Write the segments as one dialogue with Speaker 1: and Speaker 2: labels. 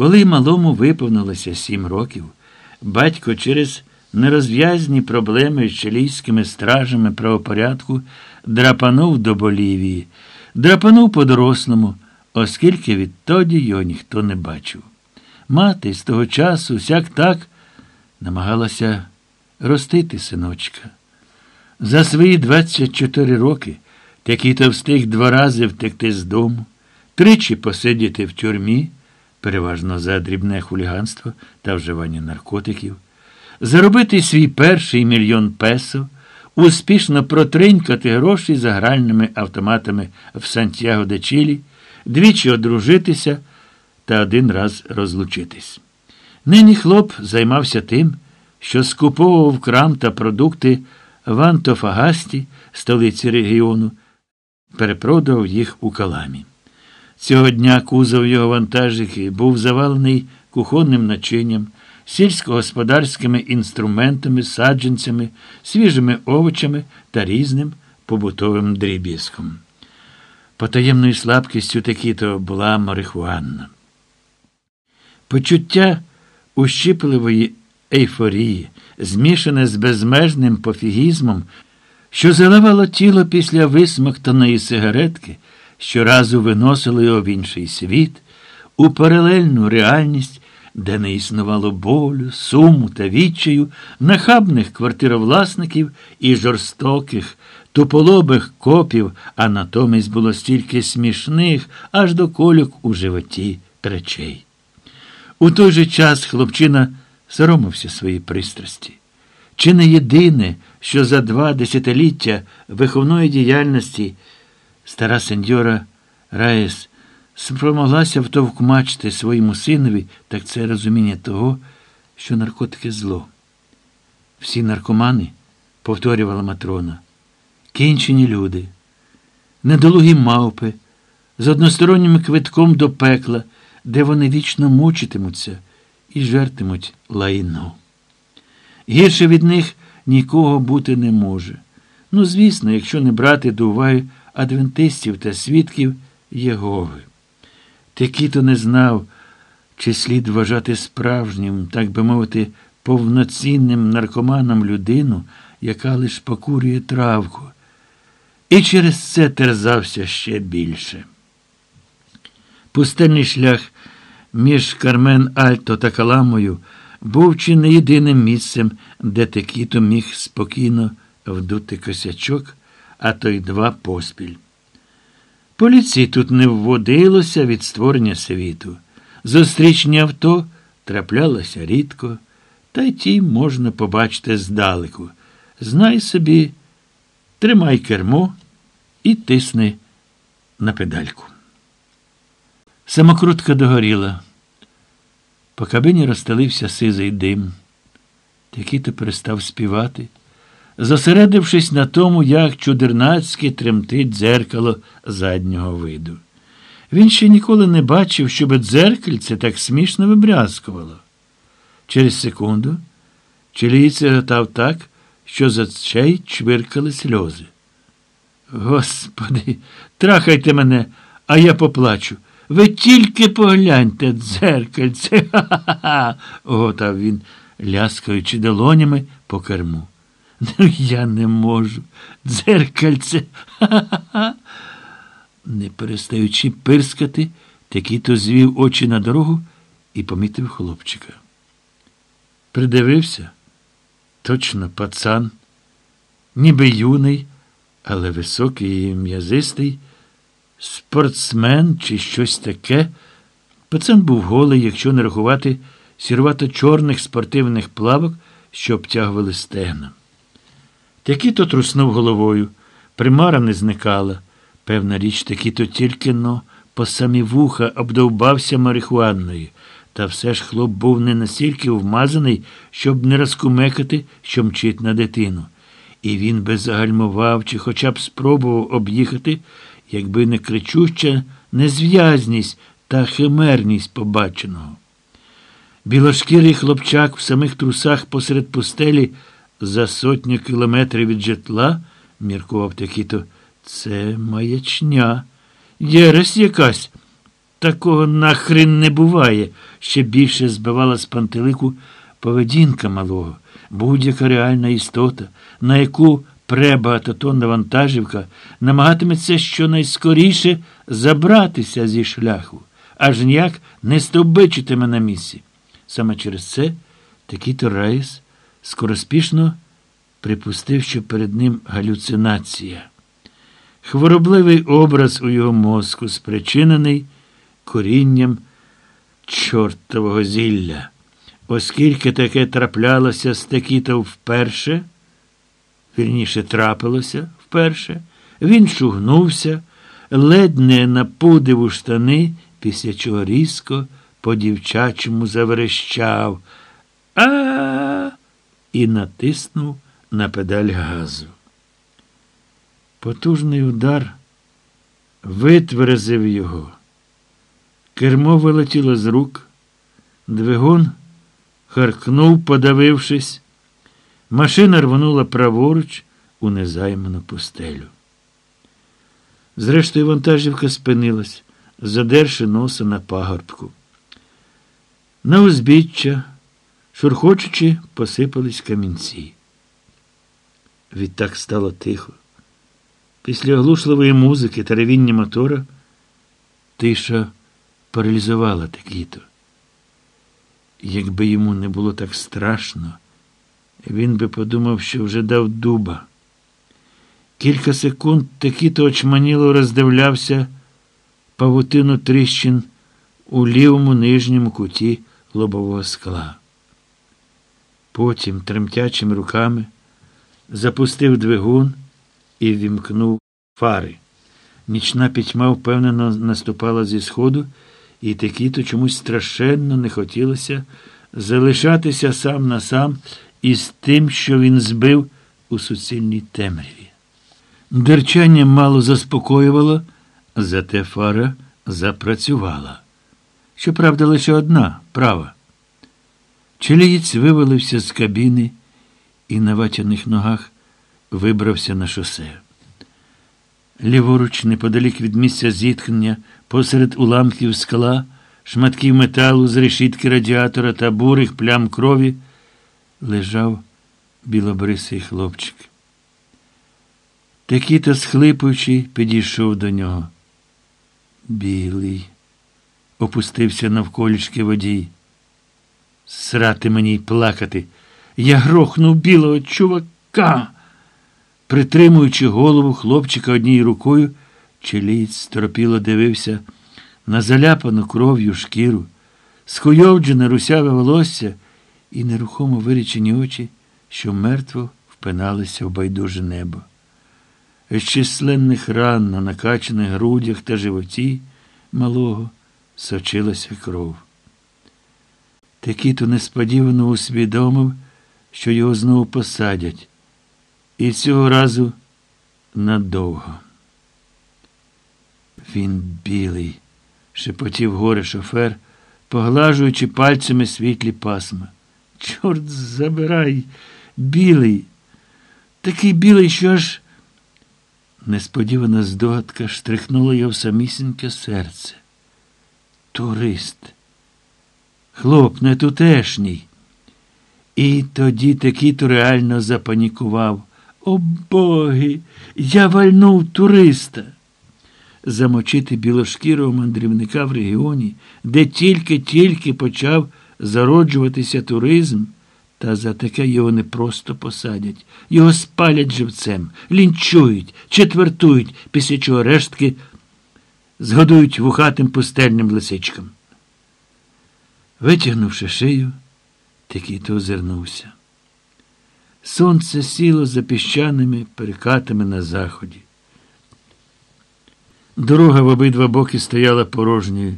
Speaker 1: Коли малому виповнилося сім років, батько через нерозв'язні проблеми з чилійськими стражами правопорядку драпанув до Болівії, драпанув по-дорослому, оскільки відтоді його ніхто не бачив. Мати з того часу сяк так намагалася ростити синочка. За свої 24 роки Такий-то встиг два рази втекти з дому, тричі посидіти в тюрмі, переважно за дрібне хуліганство та вживання наркотиків, заробити свій перший мільйон песо, успішно протринькати гроші за гральними автоматами в Сантьяго де Чилі, двічі одружитися та один раз розлучитись. Нині хлоп займався тим, що скуповував крам та продукти в Антофагасті, столиці регіону, перепродав їх у каламі. Цього дня кузов його вантажики був завалений кухонним начинням, сільськогосподарськими інструментами, саджанцями, свіжими овочами та різним побутовим дріб'язком. Потаємною слабкістю такі-то була марихуанна. Почуття ущіпливої ейфорії, змішане з безмежним пофігізмом, що заливало тіло після висмоктаної сигаретки, щоразу виносило його в інший світ, у паралельну реальність, де не існувало болю, суму та відчаю, нахабних квартировласників і жорстоких, туполобих копів, а натомість було стільки смішних, аж до кольок у животі речей. У той же час хлопчина соромився своїй пристрасті. Чи не єдине, що за два десятиліття виховної діяльності стара сеньора Раєс спромоглася втовкмачити своєму синові, так це розуміння того, що наркотики зло. Всі наркомани, повторювала Матрона, кінчені люди, недолугі мавпи, з одностороннім квитком до пекла, де вони вічно мучитимуться і жертимуть лайно. Гірше від них нікого бути не може. Ну, звісно, якщо не брати до уваги адвентистів та свідків Єгови. Такий-то не знав, чи слід вважати справжнім, так би мовити, повноцінним наркоманом людину, яка лиш покурює травку. І через це терзався ще більше. Пустельний шлях між Кармен Альто та Каламою був чи не єдиним місцем, де Текіто міг спокійно вдути косячок, а то й два поспіль. Поліції тут не вводилося від створення світу. Зустрічні авто траплялося рідко, та й ті можна побачити здалеку. Знай собі, тримай кермо і тисни на педальку. Самокрутка догоріла. По кабині розстелився сизий дим. Такий-то перестав співати, зосередившись на тому, як чудернацьки тремтить дзеркало заднього виду. Він ще ніколи не бачив, щоб дзеркальце так смішно вибрязкувало. Через секунду чилійце готав так, що за чей чвиркали сльози. Господи, трахайте мене, а я поплачу. Ви тільки погляньте, дзеркальце. Ха-ха-ха. готав він, ляскаючи долонями по керму. Я не можу. Дзеркальце. Ха-ха-ха. Не перестаючи пирскати, такий то звів очі на дорогу і помітив хлопчика. Придивився. Точно пацан, ніби юний, але високий і м'язистий спортсмен чи щось таке. Пацан був голий, якщо не рахувати сірвато чорних спортивних плавок, що обтягували стегна. Такі-то труснув головою, примара не зникала. Певна річ, такі-то тільки но по самі вуха обдовбався марихуанною. Та все ж хлоп був не настільки вмазаний, щоб не розкумекати, що мчить на дитину. І він би загальмував чи хоча б спробував об'їхати якби не кричуща незв'язність та химерність побаченого. Білошкірий хлопчак в самих трусах посеред пустелі за сотню кілометрів від житла, міркував такий-то, це маячня. Єресь якась. такого нахрен не буває, ще більше збивала з пантелику поведінка малого, будь-яка реальна істота, на яку пребагатотонна вантажівка намагатиметься щонайскоріше забратися зі шляху, аж ніяк не стовбичитиме на місці. Саме через це такий-то Раїс скороспішно припустив, що перед ним галюцинація. Хворобливий образ у його мозку спричинений корінням чортового зілля. Оскільки таке траплялося з Текіто вперше, вірніше трапилося вперше, він шугнувся, ледь не напудив у штани, після чого різко по дівчачому заверещав а і натиснув на педаль газу. Потужний удар витверзив його. Кермо вилетіло з рук, двигун харкнув, подавившись. Машина рвонула праворуч у незайману пустелю. Зрештою, вантажівка спинилась, задерши носа на пагорбку. На узбіччя, шурхочучи, посипались камінці. Відтак стало тихо. Після оглушливої музики та ревіння мотора тиша паралізувала Текіто. Якби йому не було так страшно, він би подумав, що вже дав дуба. Кілька секунд Текіто очманіло роздивлявся павутину тріщин у лівому нижньому куті лобового скла. Потім тремтячими руками запустив двигун і вімкнув фари. Нічна пітьма впевнено наступала зі сходу, і Текіто чомусь страшенно не хотілося залишатися сам на сам із тим, що він збив у суцільній темряві. Дерчання мало заспокоювало, зате фара запрацювала. Щоправда, лише одна права. Чилієць вивалився з кабіни і на ватяних ногах вибрався на шосе. Ліворуч, неподалік від місця зіткнення, посеред уламків скла, шматків металу з решітки радіатора та бурих плям крові, лежав білобрисий хлопчик. Текіто, схлипуючи, підійшов до нього. Білий, опустився навколішки водій. Срати мені й плакати. Я грохнув білого чувака. Притримуючи голову хлопчика однією рукою, чилієць стропіло дивився на заляпану кров'ю шкіру, схуйовджене русяве волосся і нерухомо вирічені очі, що мертво впиналися в байдуже небо. З численних ран на накачаних грудях та животі малого сочилася кров. Текіто несподівано усвідомив, що його знову посадять. І цього разу надовго. Він білий, шепотів горе шофер, поглажуючи пальцями світлі пасма. Чорт забирай, білий. Такий білий, що аж несподівана здогадка штрихнула його в самісіньке серце. Турист. Хлоп не тутешній. І тоді Текіто реально запанікував. О боги, я вальнув туриста. Замочити білошкірого мандрівника в регіоні, де тільки-тільки почав зароджуватися туризм, та за таке його не просто посадять, його спалять живцем, лінчують, четвертують, після чого рештки згодують вухатим пустельним лисичкам. Витягнувши шию, Текіто озирнувся. Сонце сіло за піщаними перекатами на заході. Дорога в обидва боки стояла порожньою.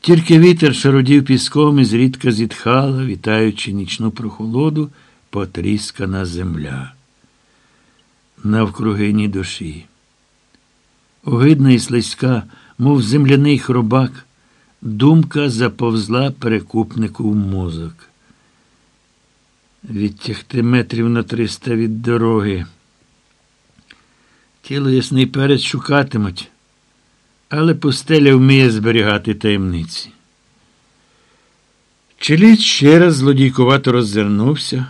Speaker 1: Тільки вітер шародів піском і зрідка зітхала, вітаючи нічну прохолоду, потріскана земля. Навкруги ні душі. Огидна і слизька, мов земляний хробак, думка заповзла перекупнику в мозок відтягти метрів на триста від дороги. Тіло ясний перець шукатимуть, Але пустеля вміє зберігати таємниці. Челіч ще раз злодійкувато роззирнувся.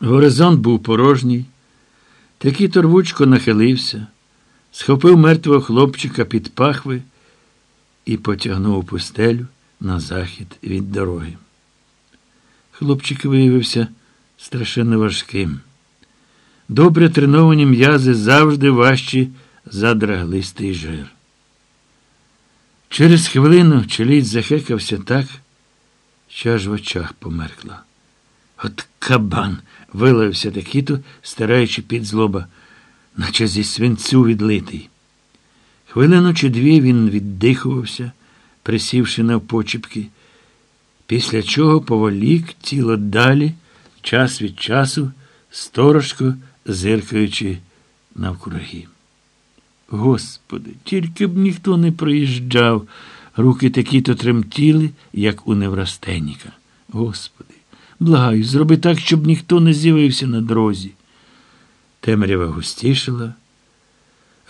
Speaker 1: Горизонт був порожній. Такий торвучко нахилився, схопив мертвого хлопчика під пахви і потягнув пустелю на захід від дороги. Хлопчик виявився страшенно важким. Добре треновані м'язи завжди важчі за драглистий жир. Через хвилину чоліт захекався так, що аж в очах померкла. От кабан, вилавився Такіто, стараючи під злоба, наче зі свинцю відлитий. Хвилину чи дві він віддихувався, присівши навпочіпки, після чого поволік тіло далі, час від часу, сторожко зиркаючи навкруги. Господи, тільки б ніхто не приїжджав. Руки такі то тремтіли, як у неврастеніка. Господи, благаю, зроби так, щоб ніхто не з'явився на дорозі. Темрява густішала.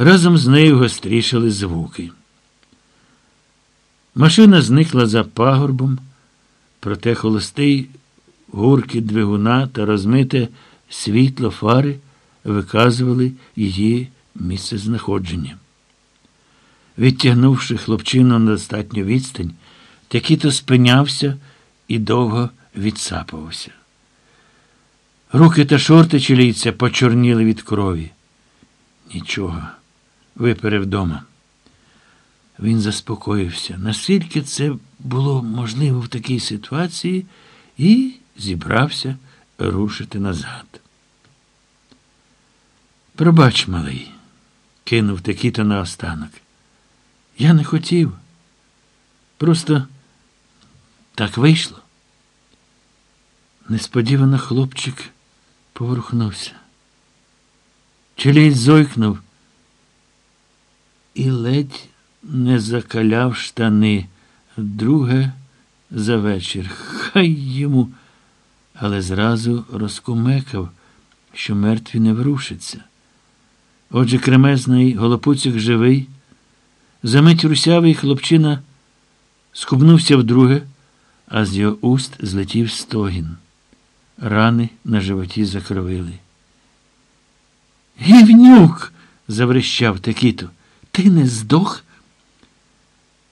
Speaker 1: Разом з нею гострішали звуки. Машина зникла за пагорбом, проте холостий гурки двигуна та розмите світло фари виказували її місцезнаходження. Відтягнувши хлопчину на достатню відстань, Текіто спинявся і довго відсапувався. Руки та шорти чилійця почорніли від крові. Нічого, виперев дома. Він заспокоївся, наскільки це було можливо в такій ситуації, і зібрався рушити назад. Пробач, малий, кинув Текіто наостанок. Я не хотів. Просто так вийшло. Несподівано хлопчик поворухнувся. Челій зойкнув і ледь не закаляв штани друге за вечір. Хай йому, але зразу розкумекав, що мертві не врушиться. Отже, кремезний голопуцюк живий. Замить русявий хлопчина скубнувся вдруге, а з його уст злетів стогін. Рани на животі закровили. Гівнюк. заврещав Текіто. Ти не здох?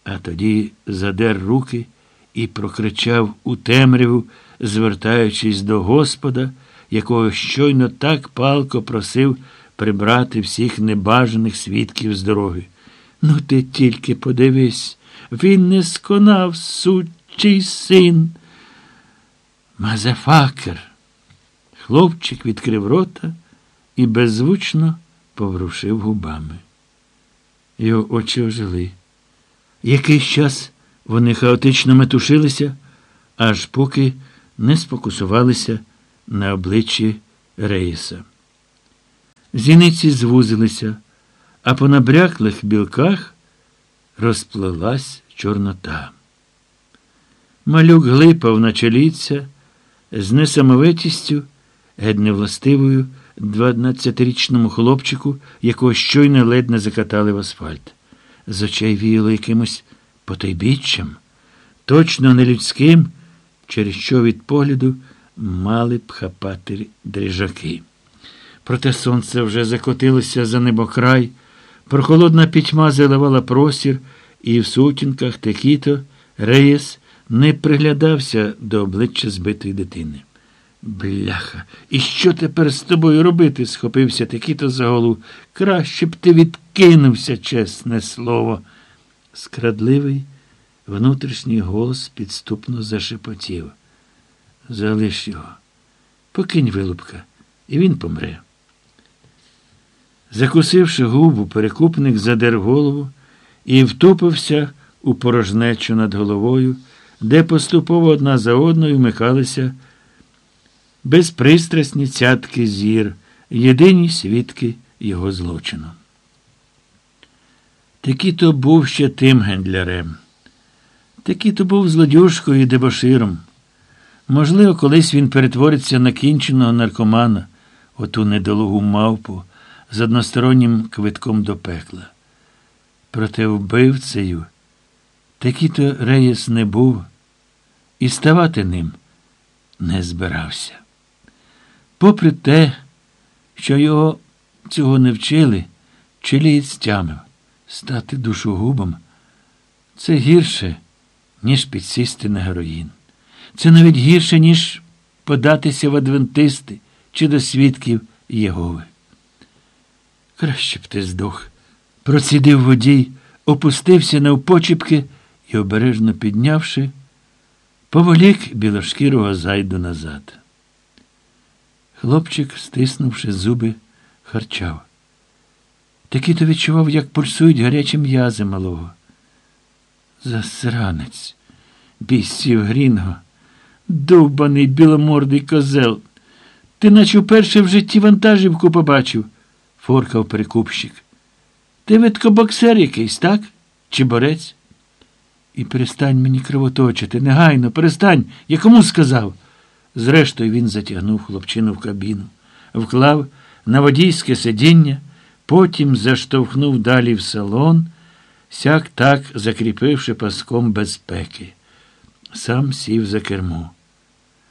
Speaker 1: А тоді задер руки і прокричав у темряву, звертаючись до Господа, якого щойно так палко просив прибрати всіх небажаних свідків з дороги. Ну, ти тільки подивись, він не сконав сучий син. Мазефакер. Хлопчик відкрив рота і беззвучно поворушив губами. Його очі ожили. Якийсь час вони хаотично метушилися, аж поки не спокусувалися на обличчі Рейса. Зіниці звузилися а по набряклих білках розплилась чорнота. Малюк глипав на чоліця з несамовитістю, геть невластивою дванадцятирічному хлопчику, якого щойно ледь не закатали в асфальт. З очей віяло якимось потайбіччям, точно не людським, через що від погляду мали б хапати дрижаки. Проте сонце вже закотилося за небокрай. Прохолодна пітьма заливала простір, і в сутінках Текіто Реєс не приглядався до обличчя збитої дитини. Бляха, і що тепер з тобою робити? схопився Текіто за голову. Краще б ти відкинувся, чесне слово. Скрадливий внутрішній голос підступно зашепотів. Залиш його, покинь вилупка, і він помре. Закусивши губу, перекупник задер голову і втупився у порожнечу над головою, де поступово одна за одною вмикалися безпристрасні цятки зір, єдині свідки його злочину. Такий-то був ще тим гендлярем. Такий-то був злодюшкою і дебоширом. Можливо, колись він перетвориться на кінченого наркомана, оту недолугу мавпу з одностороннім квитком до пекла. Проте вбивцею такий-то Реєс не був і ставати ним не збирався. Попри те, що його цього не вчили, чилієць тямив стати душогубом це гірше, ніж підсісти на героїн. Це навіть гірше, ніж податися в адвентисти чи до свідків Єгови. Краще б ти здох. Процідив водій, опустився навпочіпки і, обережно піднявши, поволік білошкірого зайду назад. Хлопчик, стиснувши зуби, харчав. Такий то відчував, як пульсують гарячі м'язи малого. Засранець, бійсів Грінго, довбаний біломордий козел. Ти наче вперше в житті вантажівку побачив, форкав прикупщик. Ти видко боксер якийсь, так? Чи борець? І перестань мені кривоточити, негайно, перестань, я кому сказав. Зрештою, він затягнув хлопчину в кабіну, вклав на водійське сидіння, потім заштовхнув далі в салон, сяк так закріпивши паском безпеки. Сам сів за кермо.